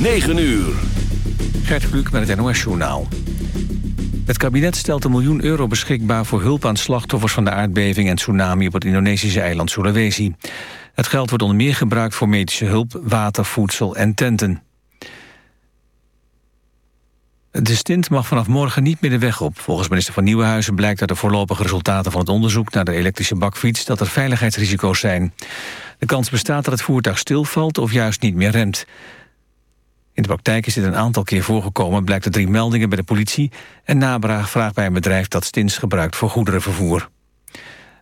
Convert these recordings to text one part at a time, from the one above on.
9 uur. Gert Kluk met het NOS-journaal. Het kabinet stelt een miljoen euro beschikbaar voor hulp aan slachtoffers van de aardbeving en tsunami op het Indonesische eiland Sulawesi. Het geld wordt onder meer gebruikt voor medische hulp, water, voedsel en tenten. De stint mag vanaf morgen niet meer de weg op. Volgens minister van Nieuwenhuizen blijkt uit de voorlopige resultaten van het onderzoek naar de elektrische bakfiets dat er veiligheidsrisico's zijn. De kans bestaat dat het voertuig stilvalt of juist niet meer remt. In de praktijk is dit een aantal keer voorgekomen, blijkt uit drie meldingen bij de politie en navraag bij een bedrijf dat stints gebruikt voor goederenvervoer.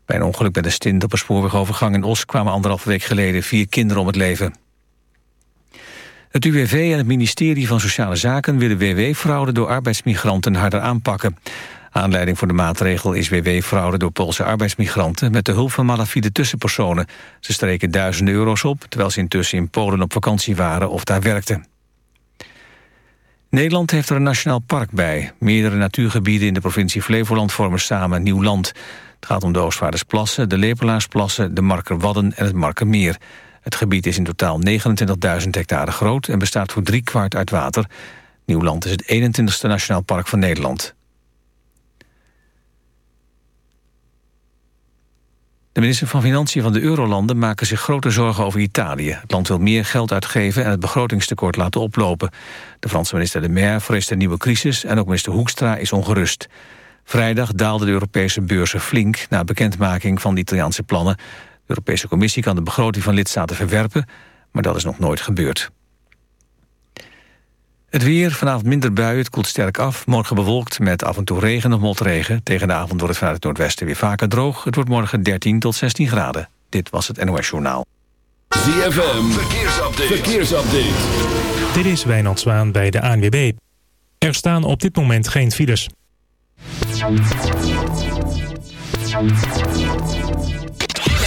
Bij een ongeluk bij de stint op een spoorwegovergang in Os kwamen anderhalve week geleden vier kinderen om het leven. Het UWV en het ministerie van Sociale Zaken willen WW-fraude door arbeidsmigranten harder aanpakken. Aanleiding voor de maatregel is WW-fraude door Poolse arbeidsmigranten... met de hulp van malafide tussenpersonen. Ze streken duizenden euro's op, terwijl ze intussen in Polen op vakantie waren of daar werkten. Nederland heeft er een nationaal park bij. Meerdere natuurgebieden in de provincie Flevoland vormen samen nieuw land. Het gaat om de Oostvaardersplassen, de Lepelaarsplassen, de Markerwadden en het Markermeer. Het gebied is in totaal 29.000 hectare groot en bestaat voor drie kwart uit water. Nieuwland is het 21ste nationaal park van Nederland. De minister van Financiën van de Eurolanden maken zich grote zorgen over Italië. Het land wil meer geld uitgeven en het begrotingstekort laten oplopen. De Franse minister De Maire vreest een nieuwe crisis... en ook minister Hoekstra is ongerust. Vrijdag daalden de Europese beurzen flink... na bekendmaking van de Italiaanse plannen. De Europese Commissie kan de begroting van lidstaten verwerpen... maar dat is nog nooit gebeurd. Het weer, vanavond minder buien, het koelt sterk af. Morgen bewolkt met af en toe regen of motregen. Tegen de avond wordt het vanuit het noordwesten weer vaker droog. Het wordt morgen 13 tot 16 graden. Dit was het NOS Journaal. ZFM, verkeersupdate. verkeersupdate. Dit is Wijnand Zwaan bij de ANWB. Er staan op dit moment geen files.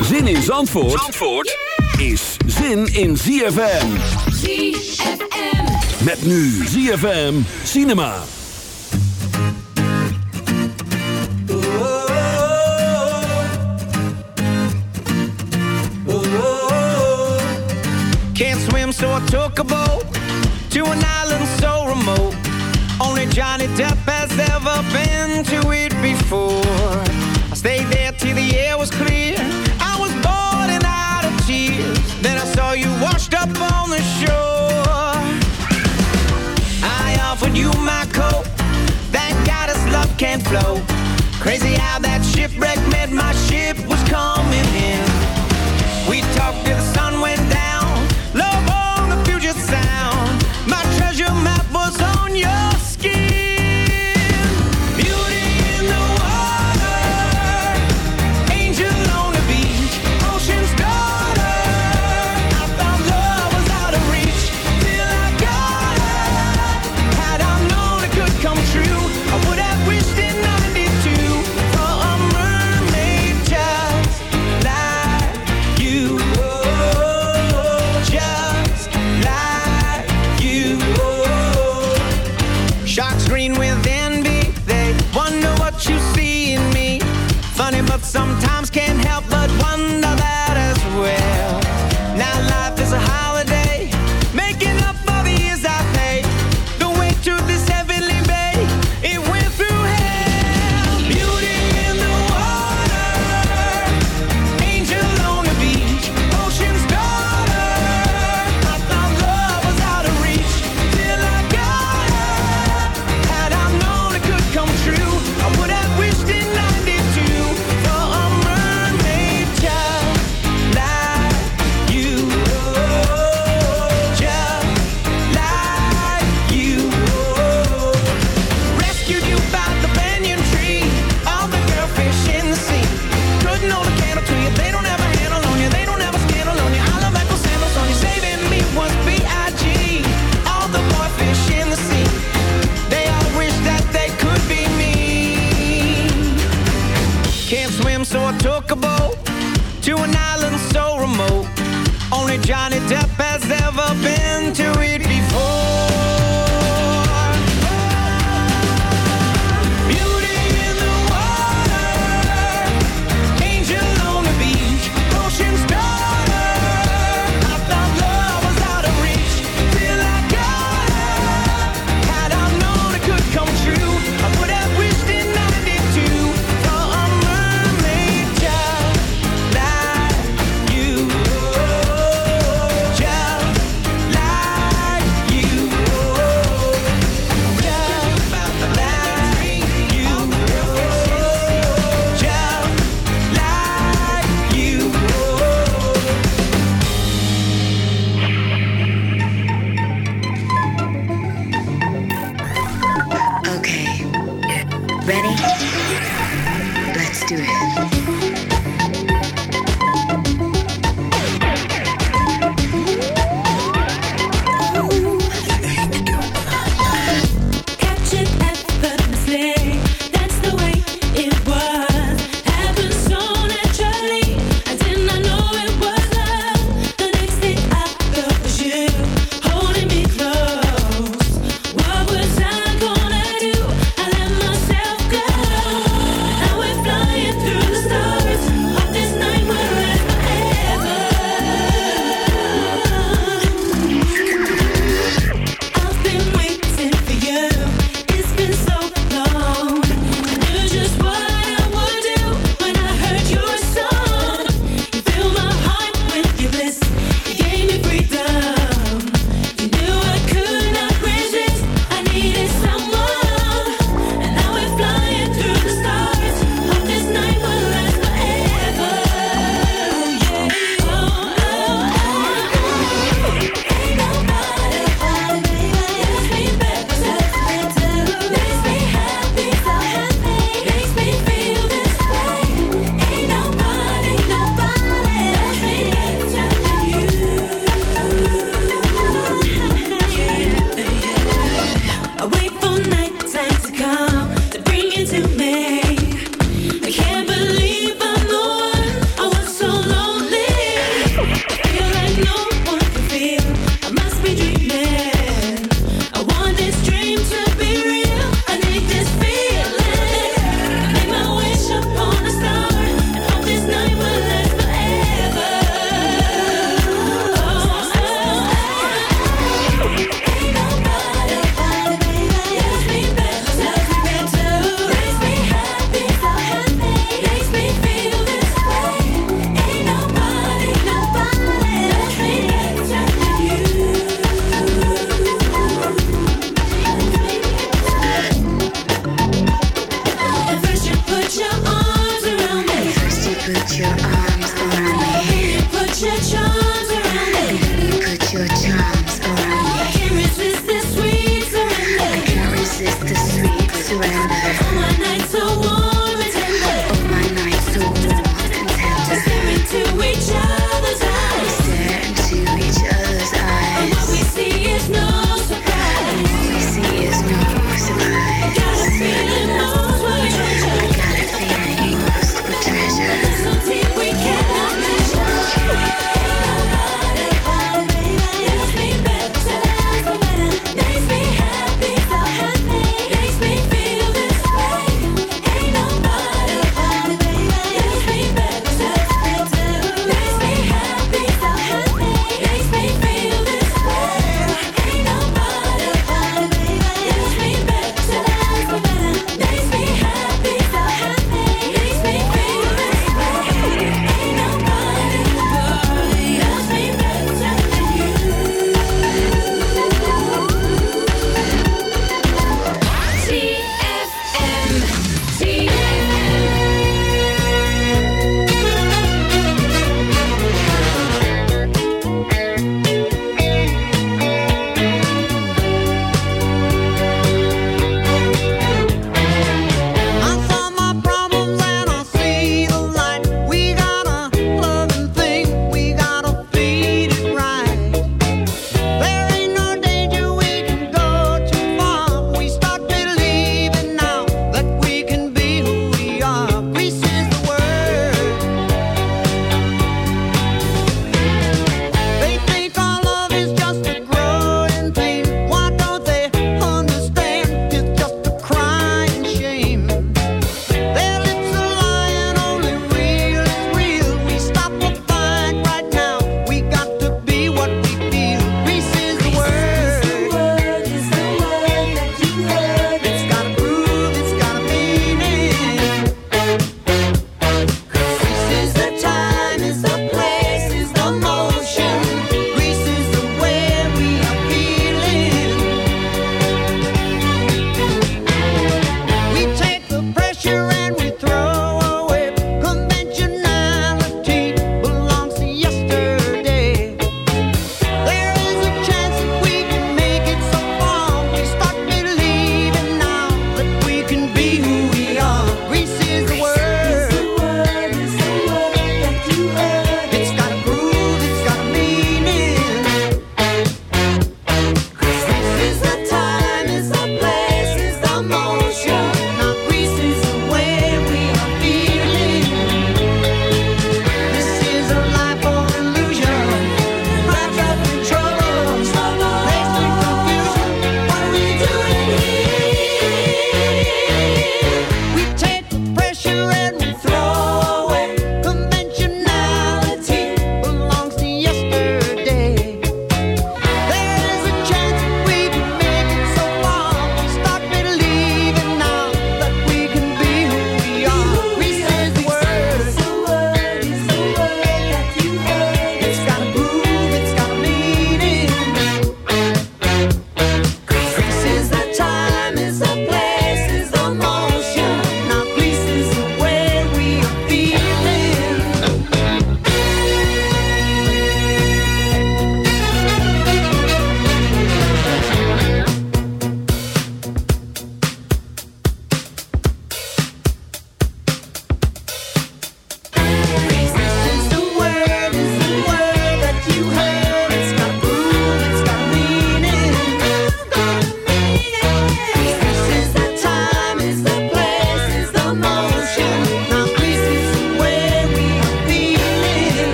Zin in Zandvoort, Zandvoort is zin in ZFM. ZFM. Met nu ZFM Cinema. Can't swim, so I took a boat to an island so remote. Only Johnny Depp has ever been to it before. I stayed there till the air was clear. I was bored and out of tears. Then I saw you washed up on the shore. I you my coat. Thank God his love can't flow. Crazy how that shipwreck meant my ship was coming in. We talked till the sun went down. Love on the future sound. My treasure map was on your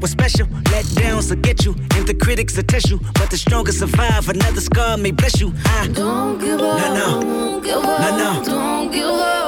was special. Let downs will get you, and the critics will test you. But the strongest survive, another scar may bless you. I don't give up. No, no. Don't give up. No, no. Don't give up.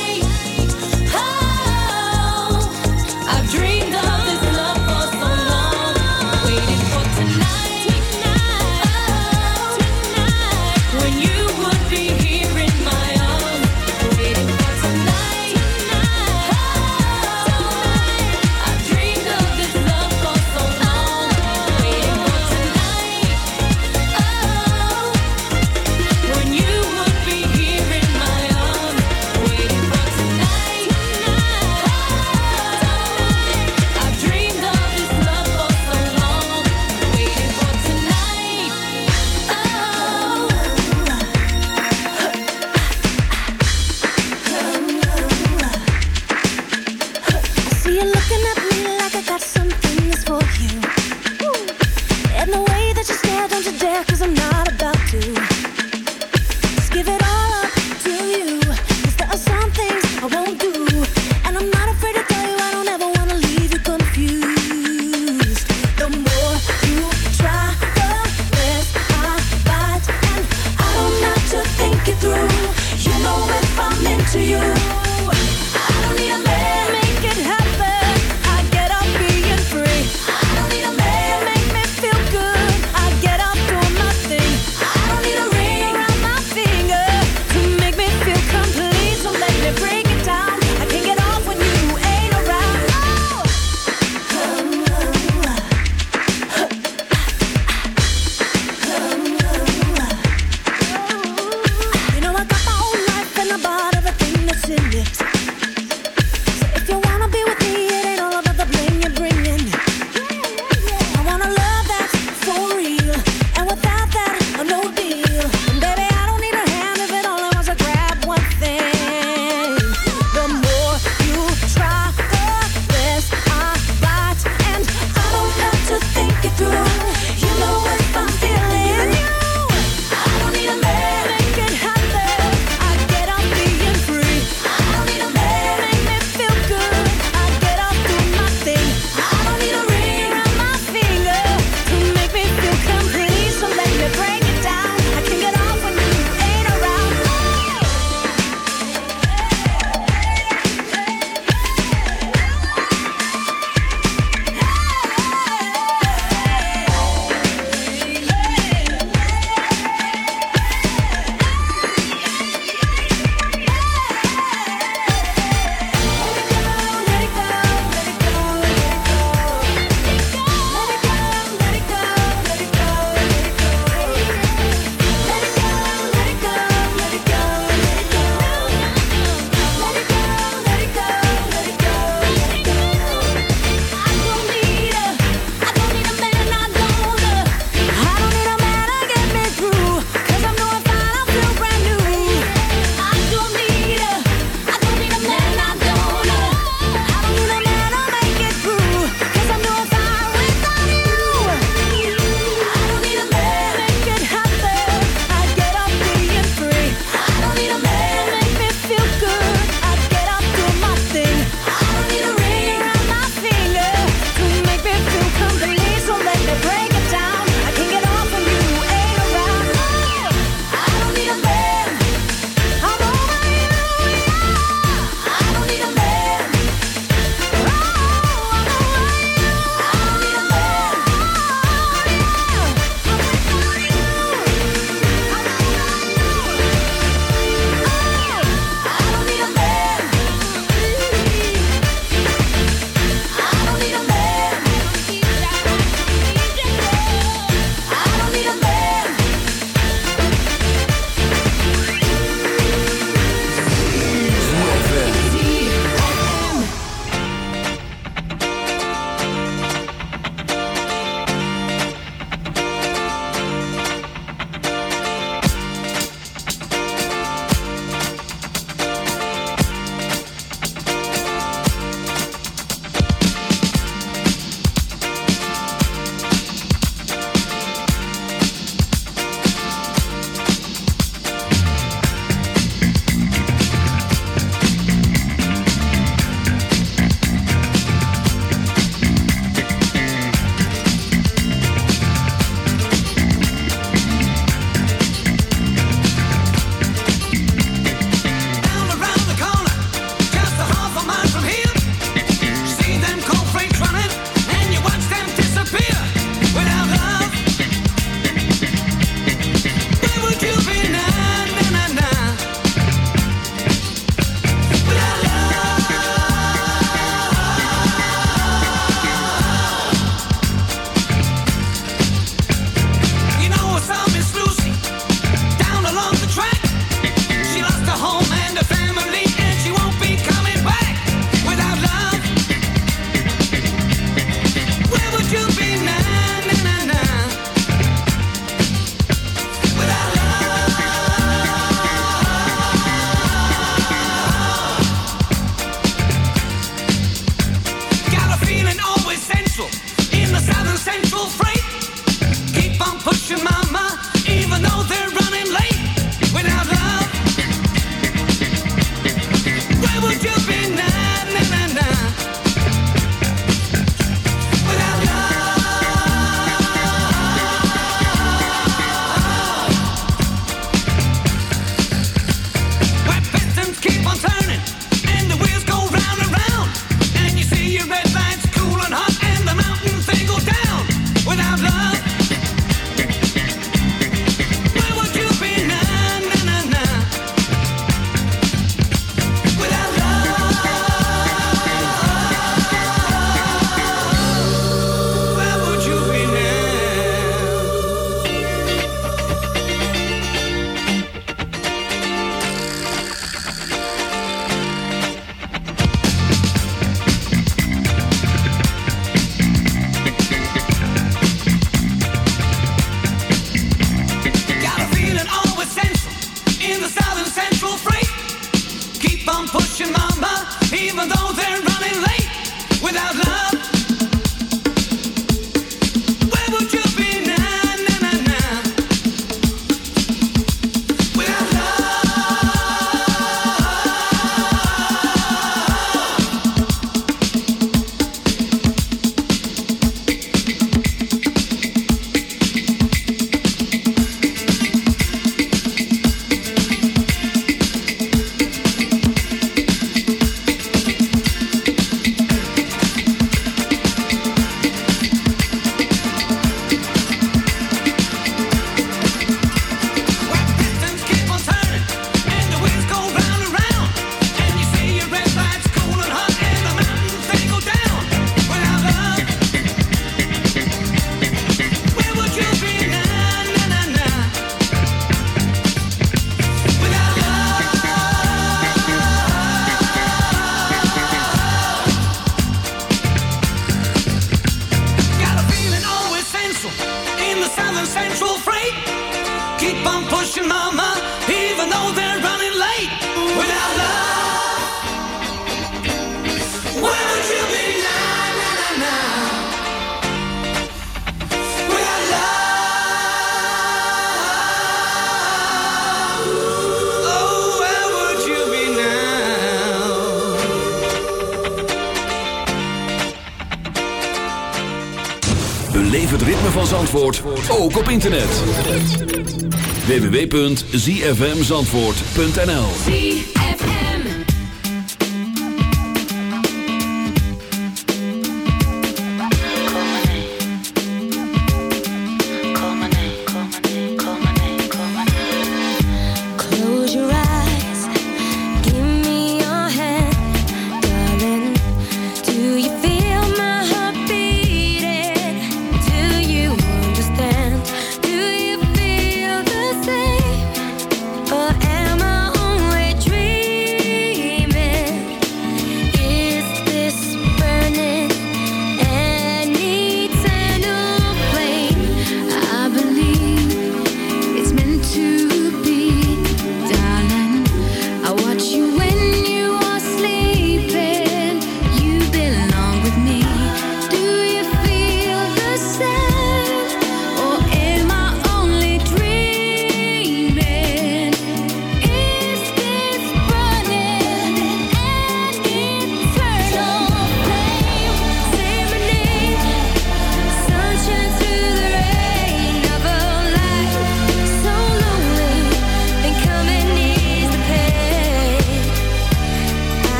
www.zfmzandvoort.nl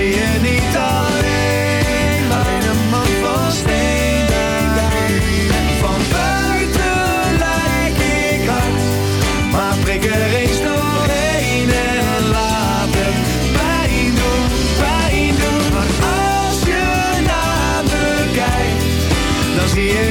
zie je niet alleen, maar een man van steen. Van buiten lijk ik hard, maar prik er eens doorheen en laat het pijn doen, pijn doen. Maar als je naar me kijkt, dan zie je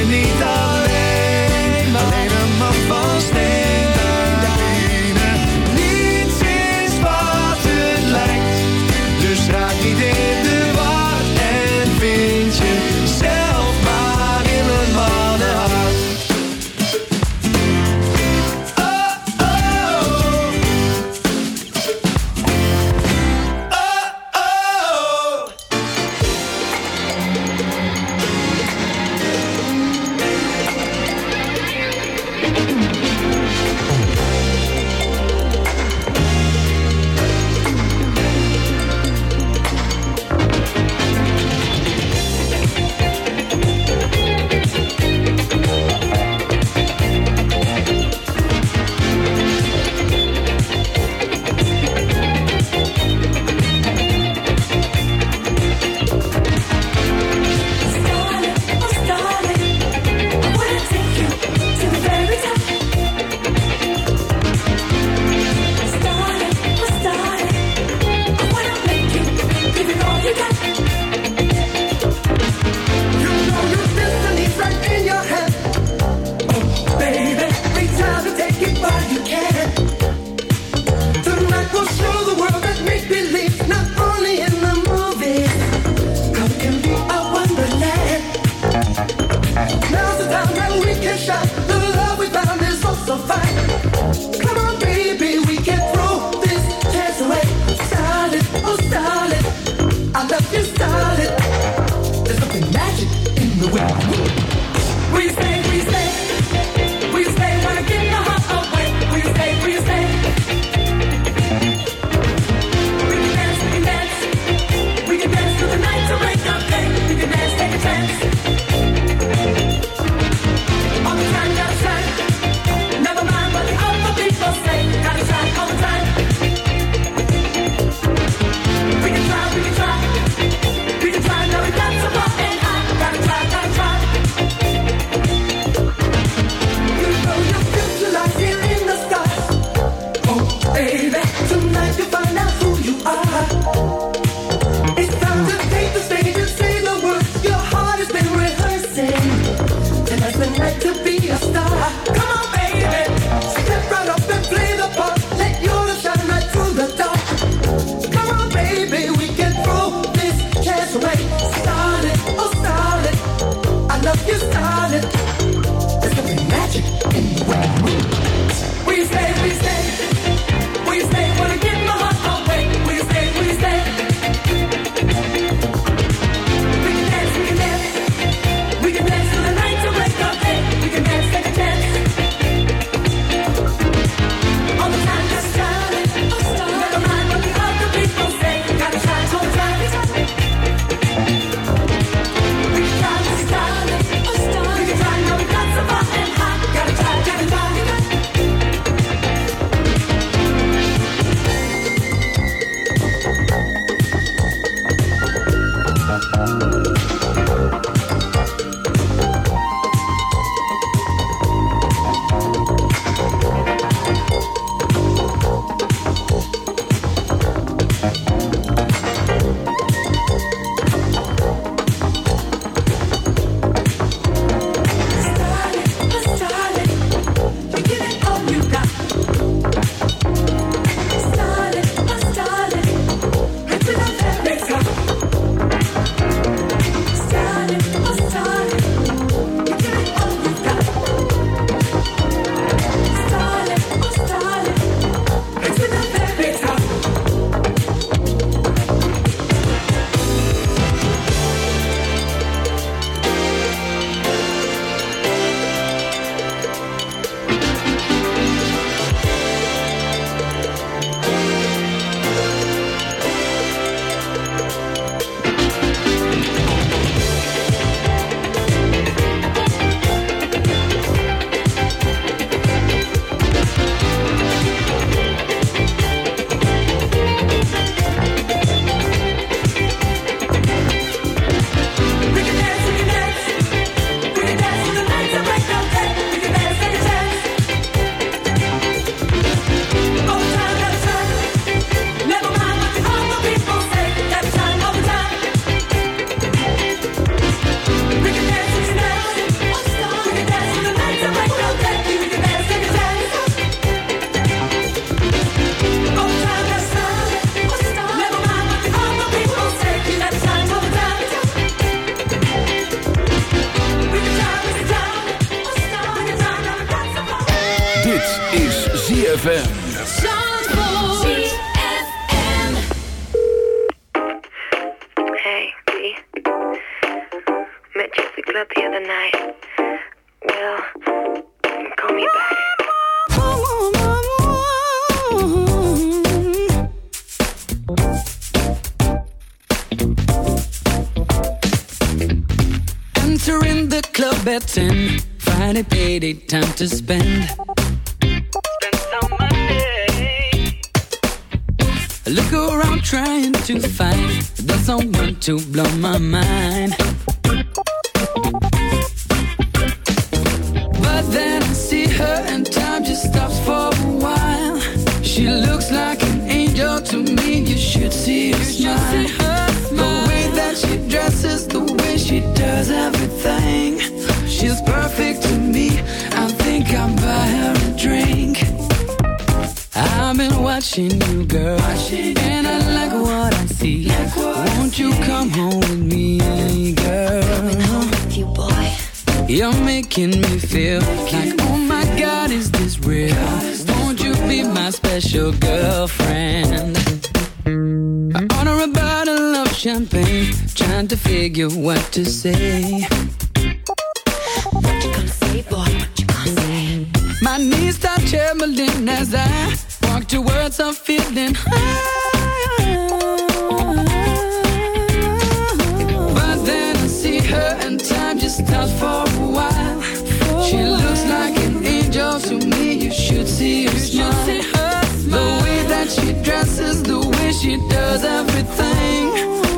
You should see her, smile. See her smile. The way that she dresses, the way she does everything.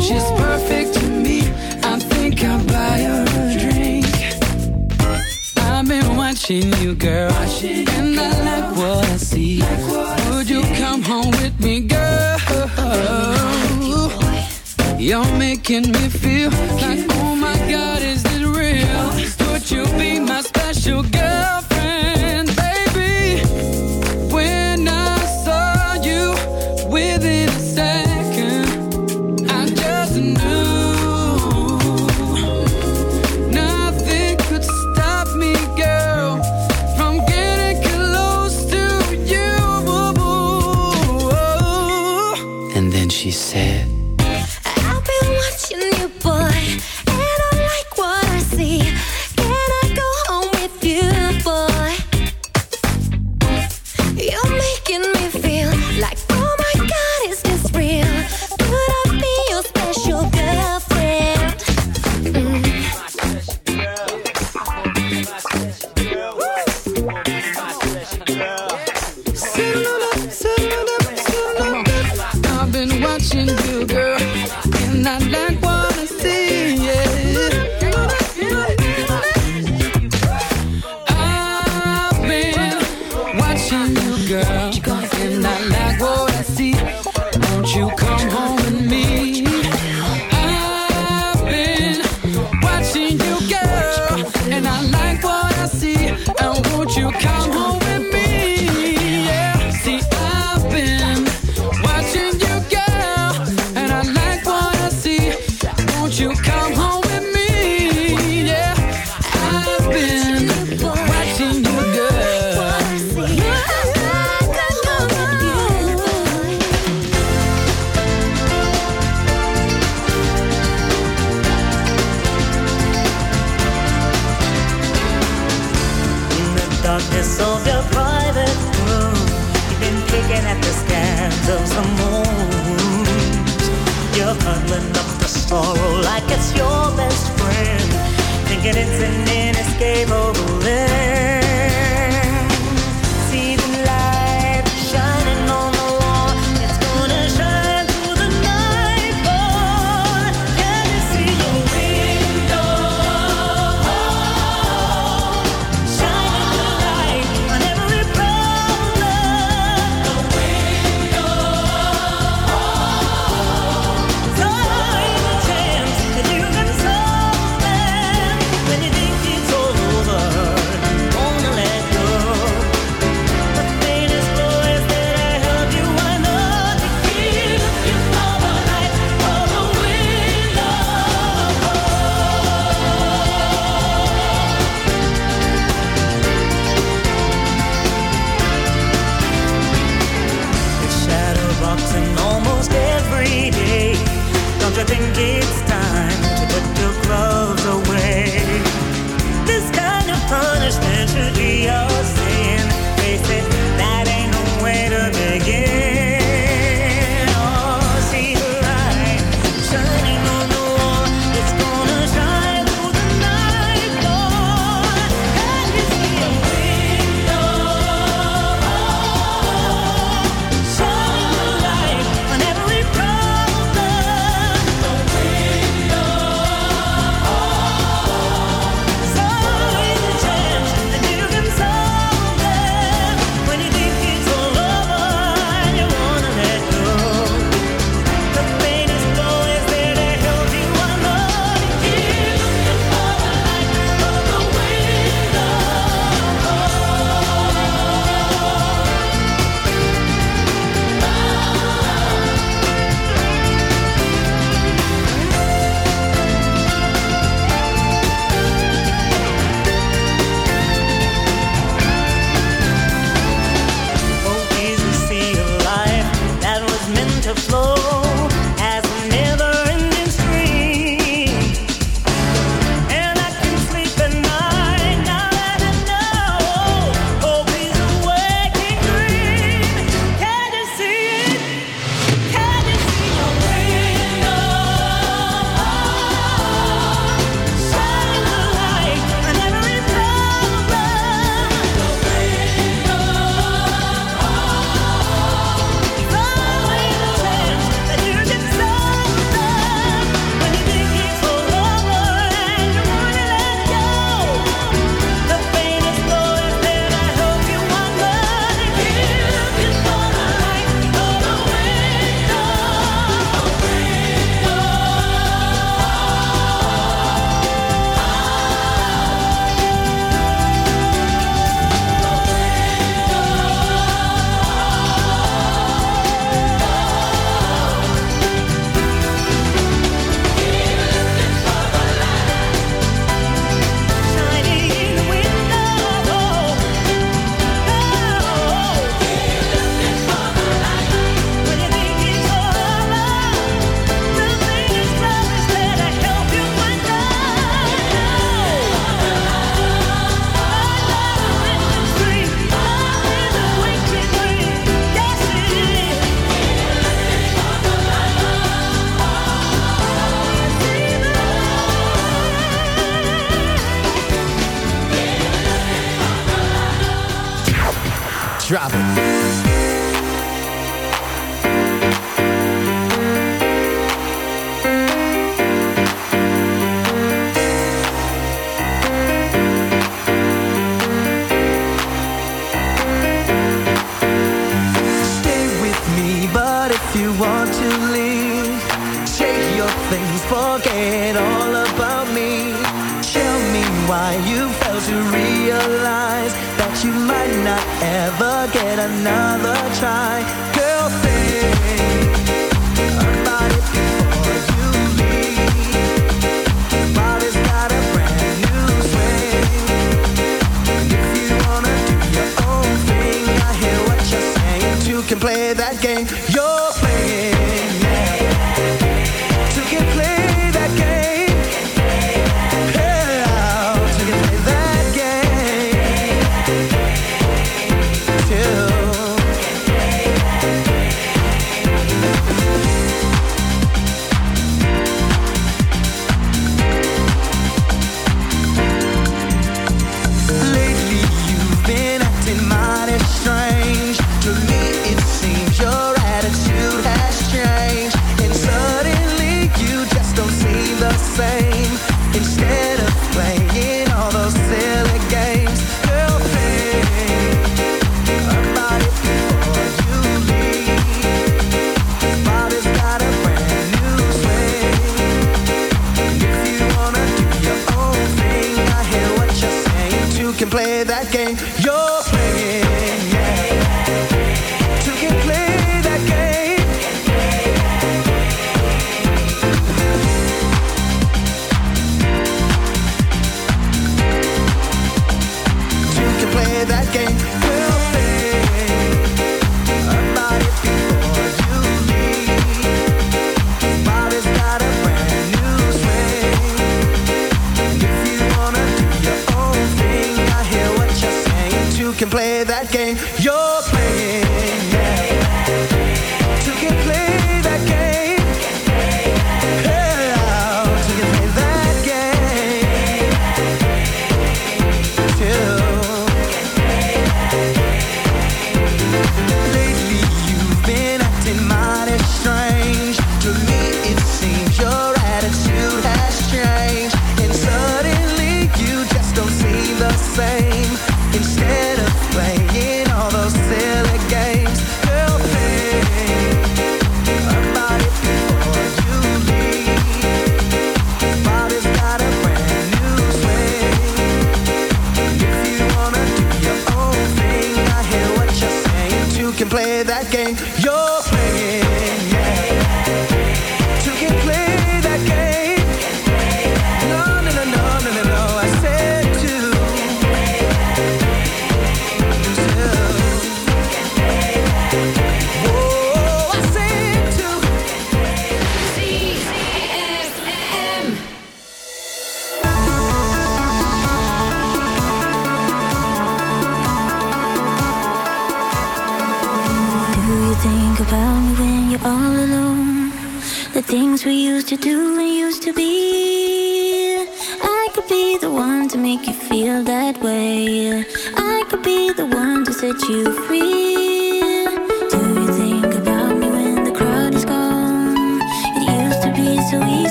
She's perfect to me. I think I'll buy her a drink. I've been watching you, girl, watching you, and I like what I see. Like what Would I you see. come home with me, girl? You're making me feel